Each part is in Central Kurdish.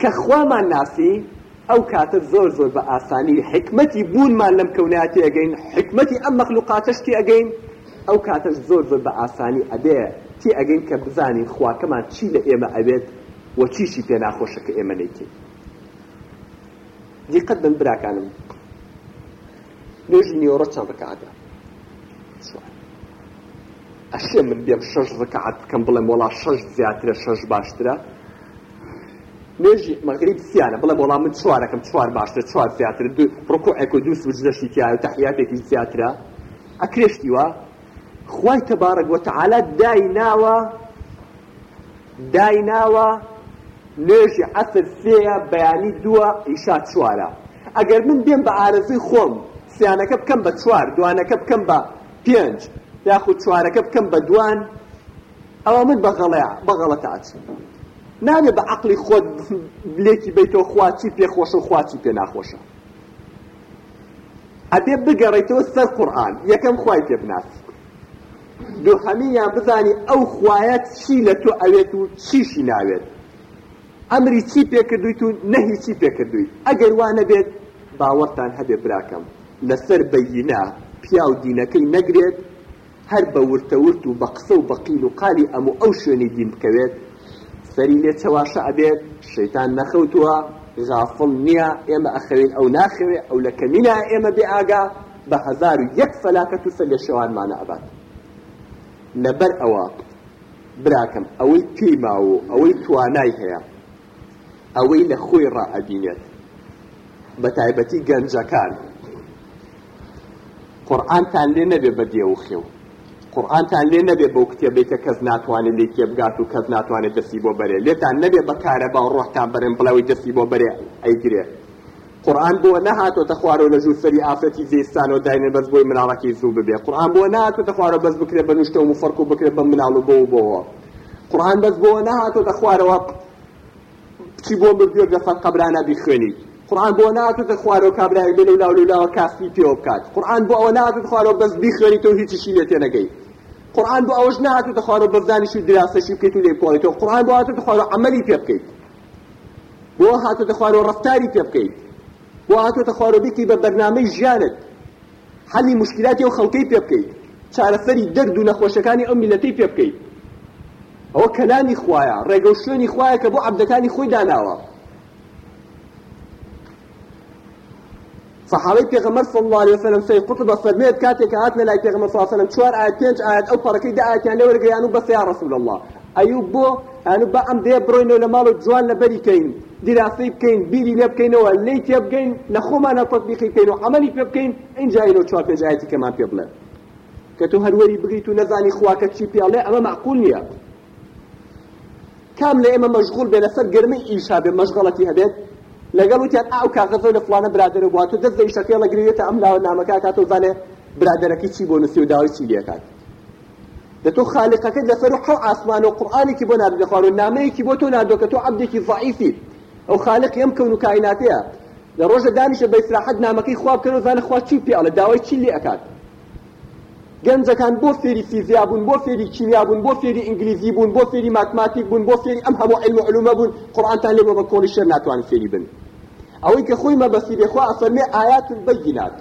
کە خوامان ناسی ئەو کاتر زۆر زۆر بە ئاسانی حکمەتی بوونمان لەم کەوناتی ئەگەین حکمەتی ئەم مەخلوقاتشتی ئەگەین ئەو کاتەش زۆر زۆر بە ئاسانی ئەبێ تی ئەگەین کە بزانین خواکەمان چی لە ئێمە ئەبێت و چیشی پێ ناخۆشەکە ئێمە نیتی دیقەت بن براکانم نوێژی نیۆڕە چەند ڕکعاتە ئەشێ من بێم شەش ڕکعات بکەم بڵێم وڵا شەش زیاترە شەش باشترە نوێژی مەغریب سیانە بڵێ بەڵام من چوارەکەم چوار باشتر چوار زیاتر دو ڕکوعێک و دو سوجدەشی تیا و تەحیاتێکی زیاترە ئەکرێشتی وە خوای تەبارەک وەتەعالا دای ناوە دای ناوە نوێژی عەسر سێیە بەیانی دووە ئیشا چوارە ئەگەر من دێم بە ئارزی خۆم سیانەکە بکەم بە چوار دوانەکە بکەم بە پێنج یاخود چوارەکە بکەم بە دوان ئەوە من بەغەڵەیە بەغەڵەتە ئاچن نامێ بە عقلی خۆت لێکی بیتەوە خواچی پێخۆشە و خواچی پێ ناخۆشە ئەبێ بگەڕێتەوە سەر قورآن یەکەم خوای پێ بناسی دوو هەمیان بزانی ئەو خوایەت چی لە تۆ ئەوێت و چیشی ناوێت ئەمری چی پێکردویت و نەهی چی پێکردویت ئەگەر وانە بێت باوەڕتان هەبێ براکەم لەسەر بەینا پیا و دینەکەی نەگرێت هەر بە ورتەورت و بە قسە و بەقیل و قالی ئەمو ئەو شوێنی دین بکەوێت سەری لێ چەواشە ئەبێت شەیتان نەخەوتووە غافڵ نییە ئێمە ئەخەوێن ئەو ناخەوێ ئەو لە کەمینە ئێمە بێ ئاگا بە هزار و یەک فەلاکەت و سەر لە شێوانمانە ئەبات لەبەر ئەوە براکەم ئەوەی تیما و ئەوەی توانای هەیە ئەوەی لە خۆی ڕائبینێت بە تایبەتی گەنجەکان قورآانتان لێ نەبێ بە دێ و خێوە قورآانتان لێ نەبێ بەو کتێبێتە کەس ناتوانێت لێ کێبگات و کەس ناتوانێت دەستی بۆ بەرێ لێتان نەبێ بەکارە باو ڕۆحتان بەرێن بڵەوەی دەستی بۆ بەرێ ئەیگرێ قورآن بۆ نەهاتۆتە خوارەوە لە ژوو سەری ئافرەتی زیستانەوە داینە بەس بۆی مناڵەکی زوو ببێ قورآن بۆ ناتۆتە خوارە بەس بکرێ بە نوشتە و فەرق و بکرێت بە مناڵ و بۆ بۆەوە قورآن بەس بۆ نهاتۆتە خوارەوە چی بۆ بگوێت لە فەر قبرانە بیخوێنیت قورآن بۆ ناتوت خوارەوە کابراایی بێن و لاولولاوە کاستی پێ بکات قورآن بۆ ئەوە ناتوت خوارەوە بەس بیخوێنیت و هیچی شیلێت تێنەگەیت قورآن بۆ ئەوەش نهاتوتە خوارەوە بەزانیش و دراسەشی بکەیت و لێ بکۆڵێتەوە قورآن بۆ هاتوتە خوارەوە عەمەلی پێ بکەیت بۆ هاتوتە خوارەوە ڕەفتاری پێ بکەیت بۆ هاتوتە خوارەوە بیکەی بە بەرنامەی ژیانت حەلی مشکلاتی ئەو خەڵکەی پێ بکەیت چارەسەری دەرد و نەخۆشەکانی ئەو میلەتەی پێ بکەیت ئەوە کەلامی خوایە ڕێگە و شوێنی خوایە کە بۆ عەبدەکانی خۆی داناوە صحابي پیغمبر صلى الله عليه وسلم سي قطب فرميت كاتك هات لا پیغمبر صلى الله عليه وسلم چوار آيات پنج آيات او پركي دا آيات يعني ورگي انو بس يا رسول الله ايوب بو انو با ام دي بروين علماء جوان لبري كين دراسي بكين بيلي لب كين و ليت يب كين نخو ما تطبيقي كين وعملي بيب كين ان جايلو چوار پنج آيات كما بيبل كتو هر وري بغيتو نزاني خواك چي بيله اما معقول نيه كامل اما مشغول بلا سر گرمي ايشابه مشغلتي هبت لەگەڵ وتیان ئاو کاغەزۆ لە فلانە برادرە بواتە دەست لە ئیشەکە لەگرێتە ئەم لاوە نامەکە کاتۆ زانێ برادەرەکەی چی بۆ نووسی و داوای چی لێکات لە تۆ خالقەکەت لەسەر حو ئاسمان و قورآانێکی بۆ نادێ خوارد نامەیەکی بۆ تۆ نادۆکە تۆ عبدێکی ضعیفی ئەو خالق ئەم کەون و کایناتەیە لە ڕۆژە دانیشە بە ئیسراحەت نامەکەی خواب کردن زانە خوا چی پێڵە داوای چی لێ ئەکات گەنجەکان بۆ فێری فیزیا بوون بۆ فێری کیمیا بوون بۆ فێری ئینگلیزی بوون بۆ فێری ماتماتیک بوون بۆ فێری ئەم هەموو علم علومە بوون قورآنتان لێ بۆ بە کۆڵی شەر ناتوان فێری بن ئەوەی کە خۆی مەبەسیری خۆ ئەفەرمێ ئايات بەینات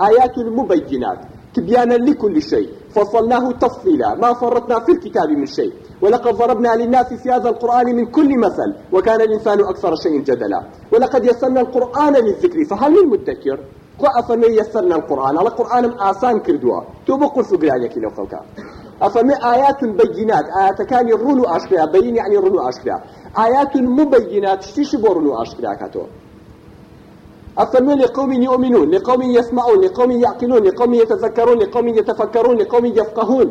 ئايات مبینات تبيانا لكل شيء فصلناه تفصيلا ما فرطنا في الكتاب من شيء ولقد ضربنا للناس في هذا القرآن من كل مثل وكان الإنسان أكثر شيء جدلا ولقد يسرنا القرآن للذكر فهل من مدكر خۆ ئەفەرمێ یەسەرنا القورآن ئەڵە قورآنم ئاسان کردووە تۆ بۆ قورس و گرانێکی لەو خەڵکە ئەفەرمێ ئاياتن بەگینات ئاەتەکانی ڕون و ئاشکرا بەینی عنی ڕون و ئاشکرا ئاياتن مبەگینات شتیشی بۆ ڕون و ئاشکراکەتەوە أفرموا لقوم يؤمنون لقوم يسمعون لقوم يعقلون لقوم يتذكرون لقوم يتفكرون لقوم يفقهون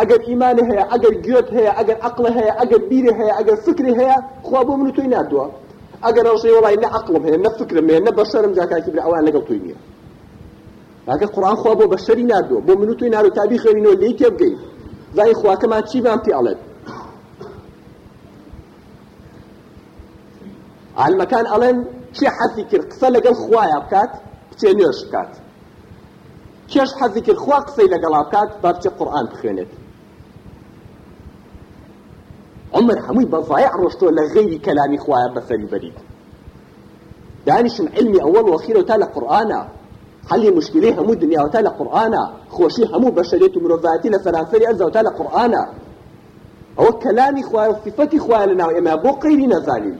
ئەگەر ئیمانە هەیە ئەگەر گوێت هەیە ئەگەر عقلە هەیە ئەگەر بیرە هەیە ئەگەر فکری هەیە خوا بۆ من و توی نادووە ئەگەر ئەو شەی وڵای نە عقلم هەیە نە فکرم هەیە نە بەشەرم جاکاکی برا ئەوان لەگەڵ توی نییە ڕاکە قڕان خوا بۆ بەشەری نادۆ بۆ من و توی نار و تابی خوێنینەوە لی تێ بگەین زای خواکەمان چی بام پێ ئەڵێت عالمەکان ئەڵێن چی حەزی کرد قسە لەگەڵ خوایە بکات بچێ نوێش بکات کێش حەزی کرد خوا قسەی لەگەڵا بکات با بچێ قورآان بخوێنێت عمر هەمووی بەڤایە ڕۆشتۆ لە غەیری کەلامی خوایە بەفەری بەرید دانیشم علمی ئەوەڵ وەخیرە تا لە قورآانە حەلی مشکلەی هەموو دنیاوە تا لە قورآانە خۆشی هەموو بەشەرێت و مرۆڤاتی لە فەرانفەری ئەزەوە تا لە قورآانە ئەو کەلامی خوای صفەتی خوای لە ناو ئێمە بۆ قەیری نەزانین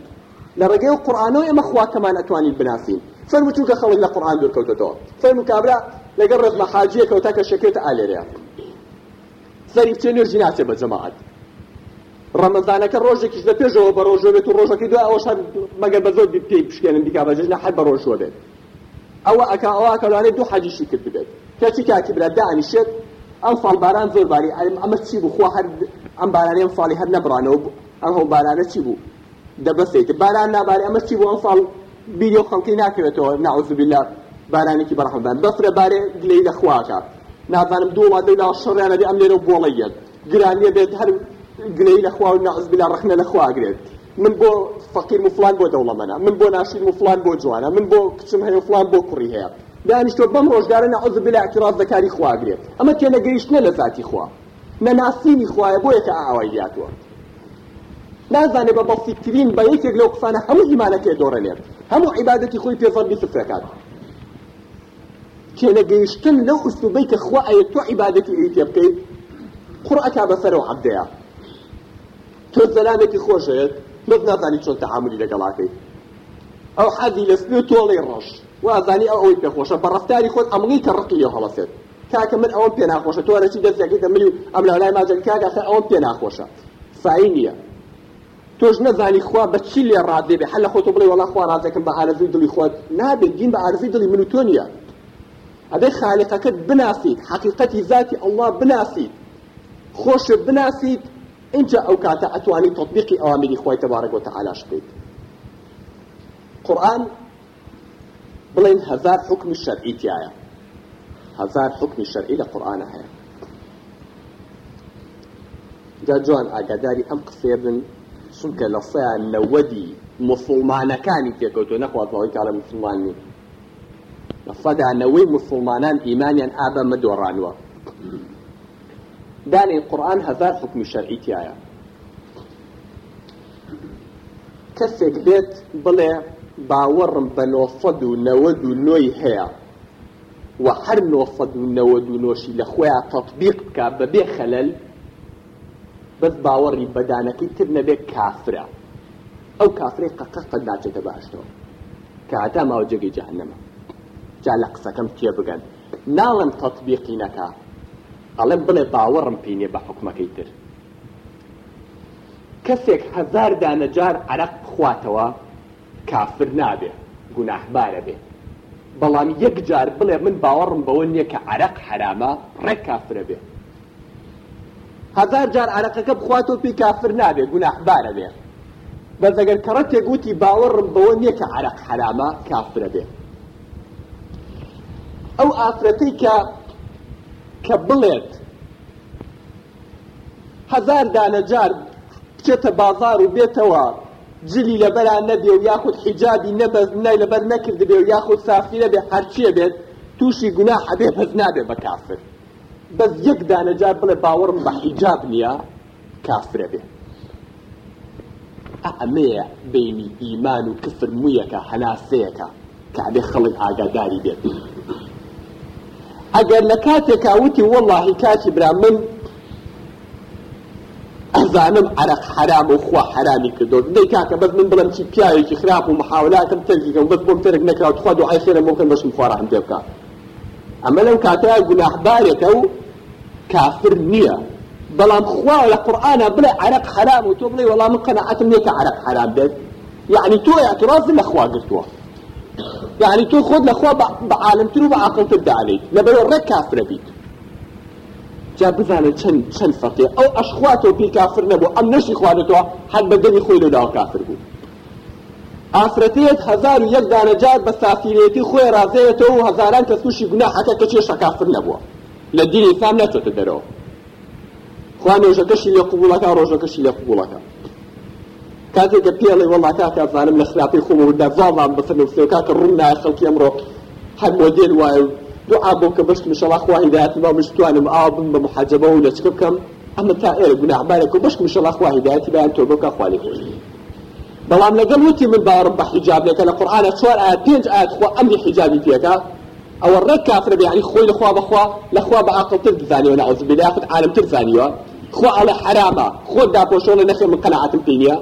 لە ڕێگەی و قورآانەوە ئێمە خواکەمان ئەتوانین بناسیین فەرموچووکە خەڵک لە قورآان دوورکەوتەوە فەرمو کابرا لەگەڵ ڕێز لە حاجیەکەوتاکە شەکێت ئالێرەیە سەری بچێ نوێژی ناچێ بە جەماعات ڕەمەزانەکە ڕۆژێکیش لە پێشەوە بە ڕۆژۆ بێت و ڕۆژەکەی دو ئەوە شار مەگەر بە زۆر پێی پشکێنن دیکا بەجێژ لە حەد بە ڕۆژوە بێت ئەوە ئەکا ئەوواکەلوانێت دوو حەجیشی کرد بێت کەچی کاکی برا دانیشێت ئەم فالباران زۆر باری ئەمە چی بوو خوا هەر ئەم بارانەیە فاڵی هەر نەبرانەوە ئەم هەو بارانە چی بوو دەبەسێت باران ناباری ئەمە چی بوو ئەم فاڵ بیدیو خەڵکی ناکەوێتەوە ناوزبیلا بارانێکی بەڕحمدان بەفرە بارێ گلەی لە خواکە نازانم دوو وڵات لەو لا شەڕیانەبی ئەم لێرە بۆڵەیەت گرانیە بێت هەر گلەی لەخوا و نەعز بلا ڕخنە لەخواگرێت من بۆ فەقیر و فلان بۆ دەوڵەمەە من بۆ ناشین و فلان بۆ جوانە من بۆ کچم هەیە فلان بۆ کوڕی هەیە دانیشتۆ بەم ڕۆژدارە نەعز بلا اعتراض دەکاری خواگرێت ئەمە تێنەگەیشتە لە ذاتی خوا نەناسینی خوایە بۆ یەکە ئاوای دیاتوە نازانێ بە بەسیترین بە یەکێک لەو قسانە هەموو ئیمانەکێ دۆڕەنێت هەموو عیبادەتی خۆی پێزەربی سفرەکات تێنەگەیشتن لەو ئوسوبەی کە خوا ئەیە تۆ عیبادەتی ئەی تێ بکەیت قڕ ئەتا بەسەرەوە عەبدەیە تۆ سەلامێکی خۆشەیەت نۆت نازانی چۆن تەعاملی لەگەڵاکەی ئەو حەزی لە سپی تۆڵی ڕەش وازانی ئەو ئەوی پێخۆشە بە ڕفتاری خۆت ئەمڵی کە ڕقی لێ هەڵەسێت کاکە من ئەوم پێ ناخۆشە تۆ رەچی دەستەکەی دەمری و ئەم لەلای ماجەکە کاگەسە ئەوم پێ ناخۆشە سای نییە تۆش نەزانی خوا بە چی لێ ڕادێ بێ هەل لە خۆتۆ بڵێ وڵا خوا ڕازەکەم بە ئارزوی دڵی خۆت نابێت دین بە ئارزوی دڵی من و تۆ نییە ئەدەی خالقەکەت بناسیت حقیقەتی ذاتی ئەڵڵا بناسیت خۆشت بناسیت اینجا ئەو کاتە ئەتوانی تطبیقی ئەوامری خۆی تەبارەگۆ تەعالاش بکەیت قورآن بڵین هەزار حکمی شەرعی تایە هەزار حکمی شەرعی لە قورآانە هەیە جا جوان ئاگاداری ئەم قسێ بن چونکە لە سەیان نەوەدی مسلمانەکانی تێکەوتۆ نەخوازەوەی کارە مسلمانی لە سەدا نەوەی مسلمانان ئیمانیان ئابە مەدۆڕانوە دانێ قورآن هەزار حکمی شەرعیتیایە کەسێک بێت بڵێ باوەڕم بە نۆفەد و نەوەد و نۆی هەیە و هەر نۆفەد و نەوەد و نۆشی لە خۆیان تەطبیق بکە بەبێ خەلەل بەس باوەڕی بەدانەکەی تر نەبێت کافرە ئەو کافرەی قەقە قەت ناچێتە باشتەوە کە هەتا ماوە جێگەی جەهەنەمە جا لە قسەکەم تێ بگەن ناڵم تەطبیقی نەکات ئەڵێم بڵێ باوەڕم پینێ بە حکومەکەی تر کەسێک هەزار دانەجار عرەق بخواتەوە کافر نابێ گوناهبارە بێ بەڵام یەک جار بڵێ من باوەڕم بەوە نییە کە عرەق حرامە ڕێک کافرە بێ هزار جار عرەقەکە بخواتەوە پێی کافر نابێ گوناهبارە بێ بەزەگەر کەڕەتێک گوتی باوەڕم بەوە نییە کە عرەق حرامە کافرە بێ ئەو ئافرەتەی کە کە بڵێت هزار دانەجار بچێتە بازار و بێتەوە جلی لەبەران نەبێ و یاخود حیجابی نەبەزنای لەبەر نەکرد بێ و یاخود سافی نەبێ هەرچیە بێت تووشی گونا حەبێ بەز نابێ بە کافر بەس یەک دانەجار بڵێ باوەڕم بە حیجاب نییە کافرە بێت ئەمەیە بینی ئیمان و کفر مویەکە هەناسەیەەکە کە ئەبێ خەڵک ئاگاداری بێت ئەگەر لە کاتێکا وتی وەڵی کاتی برا من ئەزانم عرق حرام و خوا حرامی کردو دەی کاکە بەس من بڵم چی پیاوێکی خراپ و محاولاتم تەرکیکەم بەس بۆم تەرک نەکراوە خوا دوعای خێرە ممکن بەشم خواڕحم پێ بکات ئەمە لەو کاتەیە گوناحبارێکە و کافر نییە بەڵام خوا لە قورآانە بڵێ عرق حرام و تۆ بڵێ وەڵام من قەنەعەتم نیە کە عرق حرام بێت یعنی تۆ اعتراض لە خوا گرتووە يعني تو خود لخوا بعالمتر و بعقلتر دعليك لبرو رك كافر بيت جا بزانە چەند چەند فەقێ ئەو ئەشخواتەوە پێی کافر نەبوو ئەم نەشی خوارێتەوە هەر بە دەنی خۆی لەداوە کافر بوو ئافرەتێت هەزار و یەک دانەجار بە سافیرێتی خۆی ڕازەیەتەوە و هەزاران کە سوشی گوناحەکە کە چێشە کافر نەبووە لە دینی ئیسلام نەچۆتە دەرەوە خوانێژەکەشی لە قوبوڵەکە ڕۆژەکەشی لە قوبوڵەکە کاتێککە پێڵی وڵا کاکزانم لە خراپی خۆمەدا زاڵان بسن و سێو کاکە ڕوون نای خەڵکی ئەمڕۆ هەر مۆدێن وایە دو ئابوو کە بەشت مشەڵاخوا هیداەت ما مشتوانم ئابم بە مححجەبە و لەچک بکەم ئەمە تا ئێرە گوناحبارێک و بەشت مشەڵاخوا هیداەتی بایان تۆ بۆکە خوالی خۆش بەڵام لەگەڵ وتی من باڕم بە حیجابێکە لە قورآانە چوار ئا پێنج ئاخوا ئەمری حیجابی پێەکە ئەوە ڕێک کافرە بیانی خۆی لەخوا بەخوا لەخوا بە عقلتر بزانیەوە ناوز بلاخت عالمتر زانیوە خۆ ئەڵە حرامە خۆ داپۆشۆڵە نەخێ من قەنەعاتم پێنیە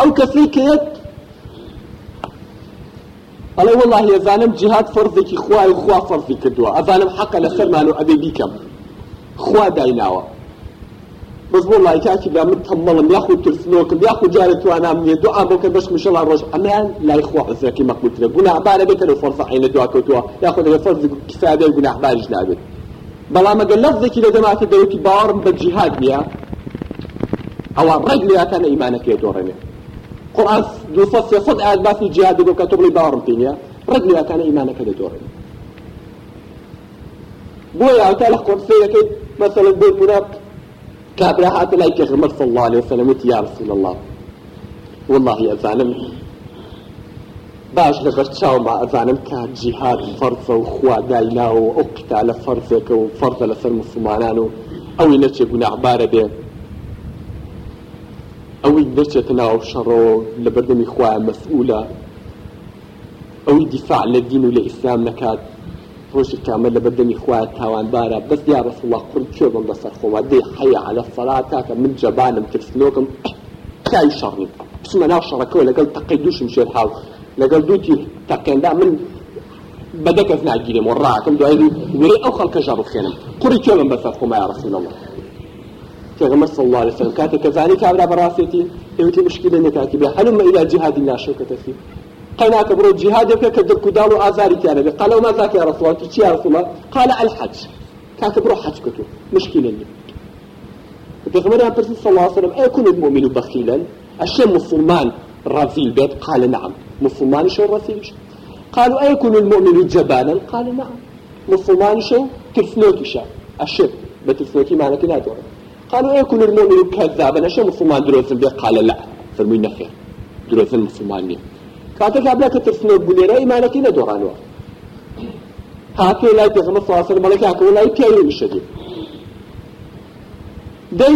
ئەو کەسەی کەیەک ئەڵێ وڵی ئەزانم جهات فەرزێکی خوای خوا فەرزی کردووە ئەزانم حەقە لە سەرمان و ئەبێ بیکەم خوا دایناوە بەس بۆ لای کاکی دامت تەمەڵم یاخود ترسنەوەکەم یاخود جارە توانام نیە دوعا بۆکە بەش مشەڵا ڕۆژ ئەمیان لای خوا ئەزەکی مەقوترە گوناحبارە بێتە لە فەرزە عینە دواکەوتوە یاخود لە فەرز کیسادە گوناحباریش نابێت بەڵام ئەگەر لەفزێکی لە دەماکە دەوتی باوەڕم بە جیهاد نییە ئەوە ڕێگ لەکانە ئیمانەکەی دۆڕێنێت قورآن دو صد سێ سەد ئاەت باسی جیاد دەبێ کە تۆ بڵێ باڕم پێ نییە ڕێک لەیەکانە ئیمانەکە دەدۆڕێن بۆیە ئەوتا لە قۆرسەکەیت مەسەلە بۆ پورە کابرا هاتە لای پێغمبەر صلی الله عليه وسلم وتی یا رسول الله والله ئەزانم باش لەگەر چاومە ئەزانم کە جیهاد فەرزە و خواداینا و ئەو قتالە فەرزێکە و فەرزە لەسەر مسلمانان و ئەوی نەچێ گوناحبارە بێت ئەوی دەچێتە ناو شەڕەوە لە بەردەمی خخوایان مەسئولە ئەوی دیفاع لە دین و لە ئیسلام نکات ڕۆژی کامە لە بەردەمی خخوایە تاوانبارە بەس یا ڕسوڵا قڕ کوێبم بەسەر خۆما دێ حەیە على فەلا تاکە من جەبانم کرسلۆکم کای شەڕی پسمە ناو شەڕەکەەوە لەگەڵ تەقی دووشم شێر هاو لەگەڵ دوتی تەقێندا من بەدەکەس ناگیرم و ڕاکم دوایی وێ ئەو خەڵکە ژەڕ خێنم قوڕی کوێبم بەسەر خۆما ڕسوولەوە پیغمبر صلی الله علیه وسلم کاته کزانی کابرا براسیتی هیوتی مشکل نه کاتی به حلم الى جهاد لا شوکه فيه قنا كبروا جهاد يبقى كدر كدال وآزاري كان قالوا ما ذاك يا رسول الله تشي يا رسول الله قال الحج كاكبروا حج كتو مشكلة لي البيغمبر برسي صلى الله عليه وسلم أيكون المؤمن بخيلا الشيء مسلمان رذيل بيت قال نعم مسلمان شو رذيل قالوا أيكون المؤمن جبانا قال نعم مسلمان شو ترسنوكي شا الشيء بترسنوكي معنى كنا دورا قالوا يكون المؤمن كذابا اش مسلمان دروسن بي قال لا فرمي نخير دروسن مسلماني كاتك ابلاك ترسنا بوليرا ايمانك لا دورانوا هاتي لا تغمى صاصر ملك اكو لا يكيو مشدي دي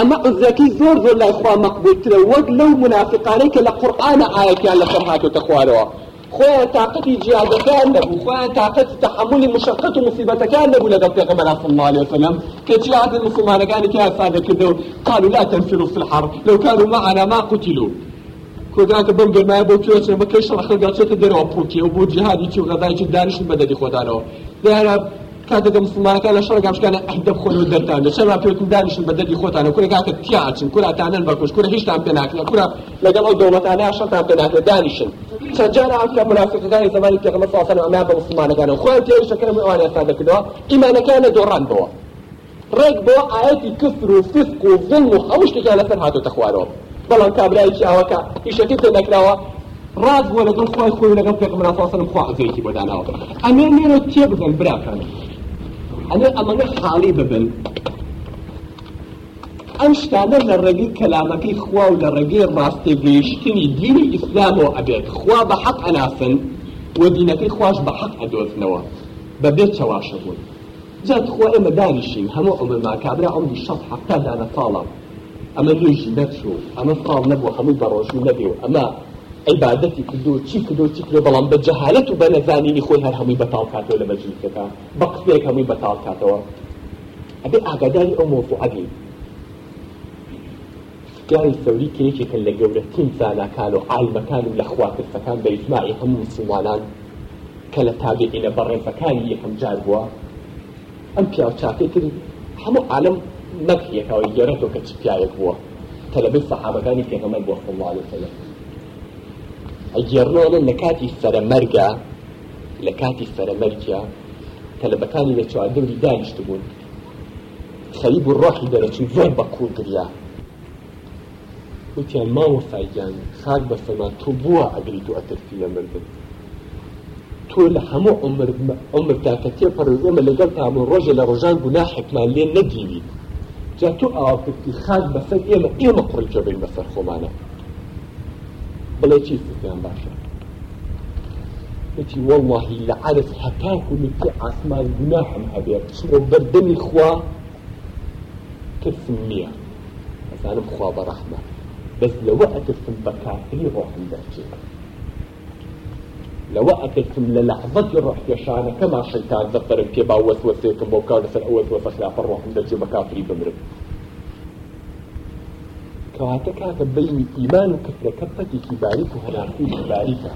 اما الزكي زور زور لا اخوان مقبول ترى وق لو منافقانك لقرآن آية كان لفرحاته تخوانوا خۆیان تااقەتی جیادەکان نەبوو خۆیان تااقەتی تەحملی مشقت و مصیبەتەکان نەبوو لەگەڵ پێغەمبەر صلی الله عليه وسلم کە جیاد مسلمانەکانی کە ئافادە کردە و قالوا لا تنفروا في الحرب لو كانوا معنا ما قتلوا کۆدانکە بم گەرمایە بۆ کوێچنەوە کەی شەڕەخەگەڵ چێتە دەرەوە پوکی و بۆ جیهادی چی و غەدایکی دانیشت بەدەدی خۆدانەوە دیارە کاتێکە مسلمانەکان لە شەڕ گامشکانە ئەهدە بخۆنەوە دەرتان لە چەما پێکم دانیشن بە دەردی خۆتانە کوێ کاکە پیاچن کوراتانن بەکوش کورە هیچتان پێناکنە کورا لەگەڵ ئەو دەوڵەتانە شەتان پێناکە دانیشن چەند جار ئاکە منافقەکانی زمانی پێغەمە ساسەن ئەمیان بە مسلمانەکانە خۆیان تێوی شەکەرم ئەوانێتان دەکردەوە ئیمانەکانە دۆڕان بەوە ڕێک بۆ ئاەتی کفر و فسق و ظلم و هەموو شتێکان لەسەر هاتۆتە خوارەوە بەڵام کابرایکی ئەوەکە هیچەکەی تێدەکراوە ڕاز بۆ لەگەڵ خۆی خۆی لەگەڵ پێغمرا ساسەن خواعزێکی بۆداناوە ئەمێ نێرە تێ بزەن براکانە ئەمە ئەمەگە حاڵی ببن ئەم شتانە لە ڕێگەی کەلامەکەی خوا و لە ڕێگەی ڕاستێگەیشتنی دینی ئیسلامەوە ئەبێت خوا بە حەق ئەناسن و دینەکەی خوش بە حەق ئەدۆزنەوە بەبێت چەواشە بوون جات خۆ ئێمە دانیشین هەموو ئەمە ماکابرا ئەوی شەڵ حەقتا دانە تاڵام ئەمە لوژی نەچوو ئەمە تاڵ نەبوو هەموو بەڕۆژی نەبێ و ئەمە عیبادەتی کردو چی کردو چی کردو بەڵام بە جەهالەت و بە نەزانینی خۆی هەر هەمووی بەتاڵ کاتەوە لە مەجلیسەکە بە قسێک هەمووی بەتاڵ کاتەوە ئەبێ ئاگاداری ئەو مۆفوعەبی گاری سەوری کێکێکە لە گەورەترین زاناکان و عالمەکان و لە خواترسەکان بە ئیجماعی هەموو مسلمانان کە لە تابعینە بەڕێزەکانی یەکەم جار بووە ئەم پیاو چاکێتر هەموو عالم نەک یەکەوەی گەرەتەوە کە چ پیاوێک بووە تەلەبی سەحابەکانی پێغەمەر بۆ خڵ عليه وسلم ئەگەێڕۆڵێن لە کاتی سەرەمەرگە لە کاتی سەرەمەرگە تەلەبەکانی لە چواردەوری دانیشت بوون خەریب و ڕۆحی دەرەچوو زۆر بە کوورگریا وتیان ماوە فایگیان خاک بە فەمان تۆ بووە ئەگریت و ئەتەرفی لە مردن تۆ لە هەموو عمر تاکەتێ پەرزێمە لەگەڵ تامون ڕۆژە لە ڕۆژان گونا حکمان لێ نەگیری جا تۆ ئاوکردی خاک بەسەر ئێمە ئێمە قڕیکە بین بەسەر خۆمانە بڵێ چی پێیان باشە وتی والله لعرف هەتاکو لتی عسمان گوناحم هەبێ بچڕۆ بەردەمی خوا ترسم نییە ئەزانم خوا بەڕەحمە بەس لەوە ئەترسم بە کافری ڕۆحم دەرچێت لەوە ئەترسم لە لەحظەتی ڕەحکێشانەکەما شەیتان دەفەرم پێ باوەسوەسێکم بۆ کار لەسەر ئەوەسوەسە خلافە ڕۆحم دەرچێت بە کافری بمرم کەواتە کاکە بینی ئیمان و کفرەکە پەتێکی باریک و هەلاکوی باریکە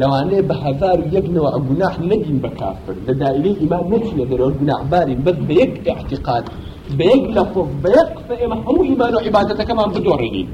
لەوانەیە بە هەزار یەکنەوە ئەگوناح نەگین بە کافر لە دایرەی ئیمان نەچینە دەرەوە گوناحبارین بەس بە یەک احتیقاد بە یەک لەفۆف بە یەک ئێمە هەموو ئیمان و عیبادەتەکەمان بدۆڕێنین